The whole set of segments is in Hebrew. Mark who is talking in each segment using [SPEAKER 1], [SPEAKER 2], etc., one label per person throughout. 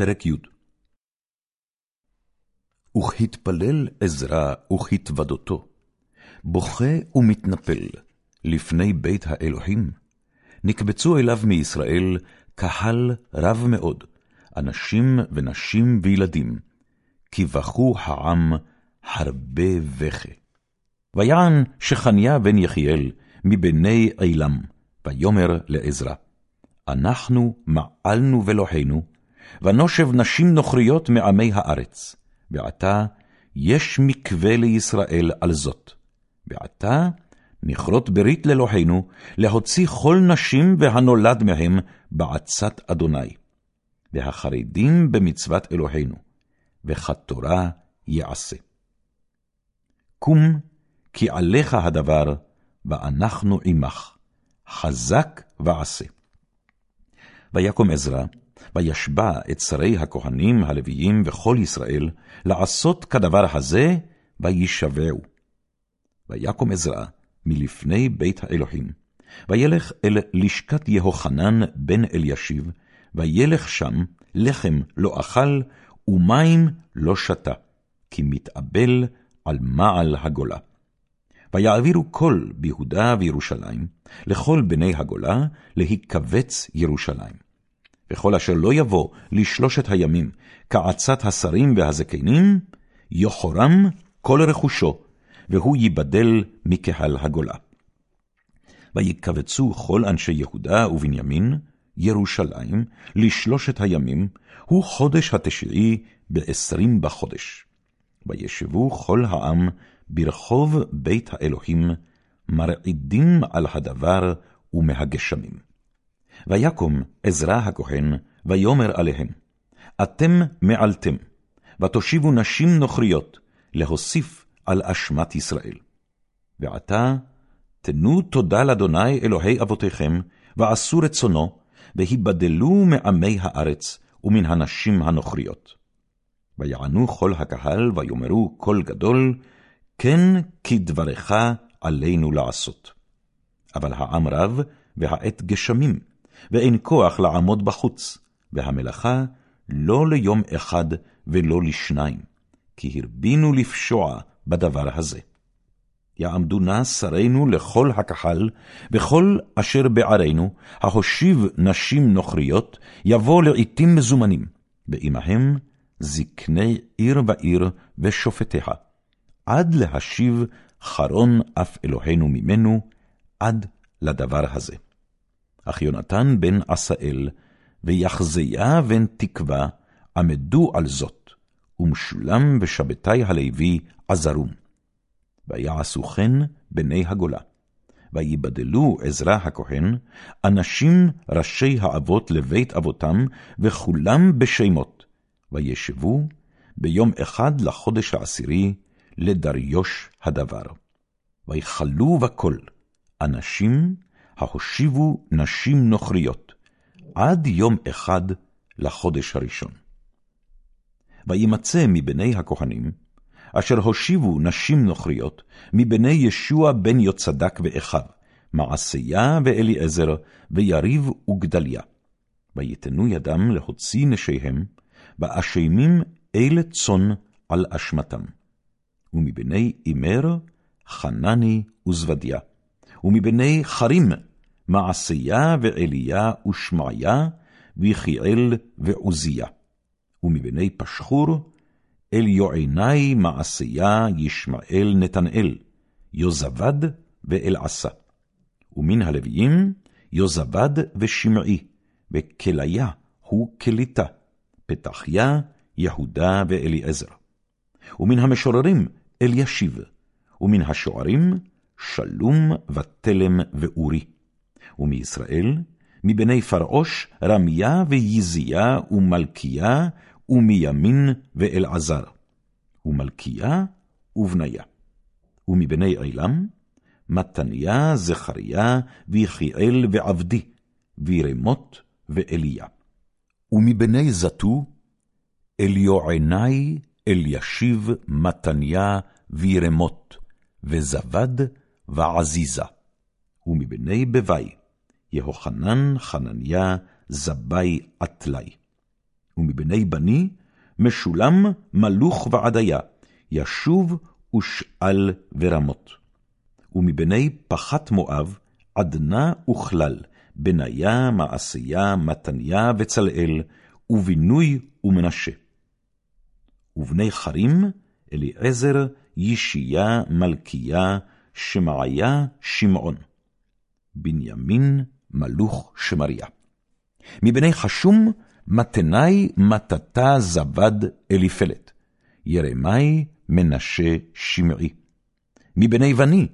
[SPEAKER 1] פרק י. וכהתפלל עזרא וכהתוודותו, בוכה ומתנפל לפני בית האלוהים, נקבצו אליו מישראל קהל רב מאוד, אנשים ונשים וילדים, כי בכו העם הרבה בכה. ויען שחניה בן יחיאל מבני עילם, ויאמר לעזרא, אנחנו מעלנו ולוהינו, ונושב נשים נוכריות מעמי הארץ, ועתה יש מקווה לישראל על זאת. ועתה נכרות ברית לאלוהינו, להוציא כל נשים והנולד מהם בעצת אדוני. והחרדים במצוות אלוהינו, וכתורה יעשה. קום, כי עליך הדבר, ואנחנו עמך, חזק ועשה. ויקום עזרא, וישבע את שרי הכהנים, הלוויים וכל ישראל, לעשות כדבר הזה, וישבעו. ויקום עזרא מלפני בית האלוהים, וילך אל לשכת יהוחנן בן אלישיב, וילך שם לחם לא אכל, ומים לא שתה, כי מתאבל על מעל הגולה. ויעבירו כל ביהודה וירושלים, לכל בני הגולה, להיקבץ ירושלים. וכל אשר לא יבוא לשלושת הימים כעצת השרים והזקנים, יחורם כל רכושו, והוא ייבדל מקהל הגולה. ויקבצו כל אנשי יהודה ובנימין, ירושלים, לשלושת הימים, הוא חודש התשיעי בעשרים בחודש. וישבו כל העם ברחוב בית האלוהים, מרעידים על הדבר ומהגשמים. ויקום עזרא הכהן, ויאמר עליהם, אתם מעלתם, ותושיבו נשים נוכריות, להוסיף על אשמת ישראל. ועתה, תנו תודה לאדוני אלוהי אבותיכם, ועשו רצונו, והיבדלו מעמי הארץ, ומן הנשים הנוכריות. ויענו כל הקהל, ויאמרו קול גדול, כן כדברך עלינו לעשות. אבל העם רב, והעת גשמים, ואין כוח לעמוד בחוץ, והמלאכה לא ליום אחד ולא לשניים, כי הרבינו לפשוע בדבר הזה. יעמדו נא שרינו לכל הקהל, וכל אשר בערינו, ההושיב נשים נוכריות, יבוא לעתים מזומנים, ועמהם זקני עיר ועיר ושופטיה, עד להשיב חרון אף אלוהינו ממנו, עד לדבר הזה. אך יונתן בן עשאל, ויחזיה בן תקווה, עמדו על זאת, ומשולם בשבתי הלוי עזרום. ויעשו כן בני הגולה. ויבדלו עזרא הכהן, אנשים ראשי האבות לבית אבותם, וכולם בשמות, וישבו ביום אחד לחודש העשירי, לדריוש הדבר. ויכלו בכל, אנשים ההושיבו נשים נוכריות, עד יום אחד לחודש הראשון. וימצא מבני הכהנים, אשר הושיבו נשים נוכריות, מבני ישוע בן יוצדק ואחיו, מעשיה ואליעזר, ויריב וגדליה. ויתנו ידם להוציא נשיהם, באשמים אל צאן על אשמתם. ומבני אימר, חנני וזבדיה. ומבני חרים, מעשיה ועליה ושמעיה, ויחיאל ועוזיה. ומבני פשחור, אל יועיני מעשיה ישמעאל נתנאל, יוזבד ואלעשה. ומן הלוויים, יוזבד ושמעי, וכליה הוא כליתה, פתחיה, יהודה ואליעזר. ומן המשוררים, אלישיב, ומן השוערים, שלום ותלם ואורי. ומישראל, מבני פרעוש, רמיה ויזיה ומלכיה, ומימין ואלעזר, ומלכיה ובניה. ומבני עילם, מתניה, זכריה, ויחיאל ועבדי, וירמות ואליה. ומבני זתו, אליועני, אלישיב, מתניה, וירמות, וזבד ועזיזה. ומבני בבי, יהוחנן, חנניה, זבי, עטלי. ומבני בני, משולם מלוך ועדיה, ישוב ושאל ורמות. ומבני פחת מואב, עדנה וכלל, בניה, מעשיה, מתניה וצלאל, ובינוי ומנשה. ובני חרים, אליעזר, ישיה, מלכיה, שמעיה, שמעון. בנימין, מלוך שמריה. מבני חשום, מתנאי, מטתה, זבד, אליפלת. ירמי, מנשה, שמעי. מבני בני,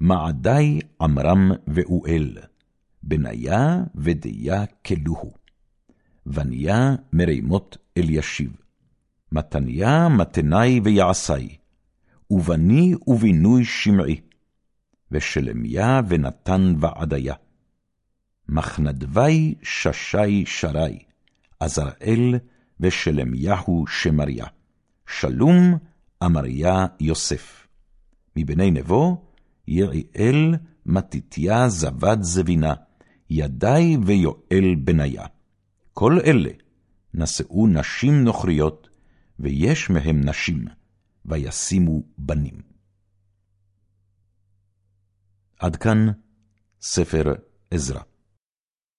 [SPEAKER 1] מעדי, עמרם ואואל. בניה ודיה כלוהו. בניה מרימות אלישיב. מתניה, מתנאי ויעשי. ובני ובינוי שמעי. ושלמיה ונתן ועדיה. מחנדבי ששי שרי, עזראל ושלמיהו שמריה. שלום אמריה יוסף. מבני נבו, יעיאל, מתתיה, זבד זבינה, ידי ויואל בניה. כל אלה נשאו נשים נוכריות, ויש מהם נשים, וישימו בנים. עד כאן ספר עזרא.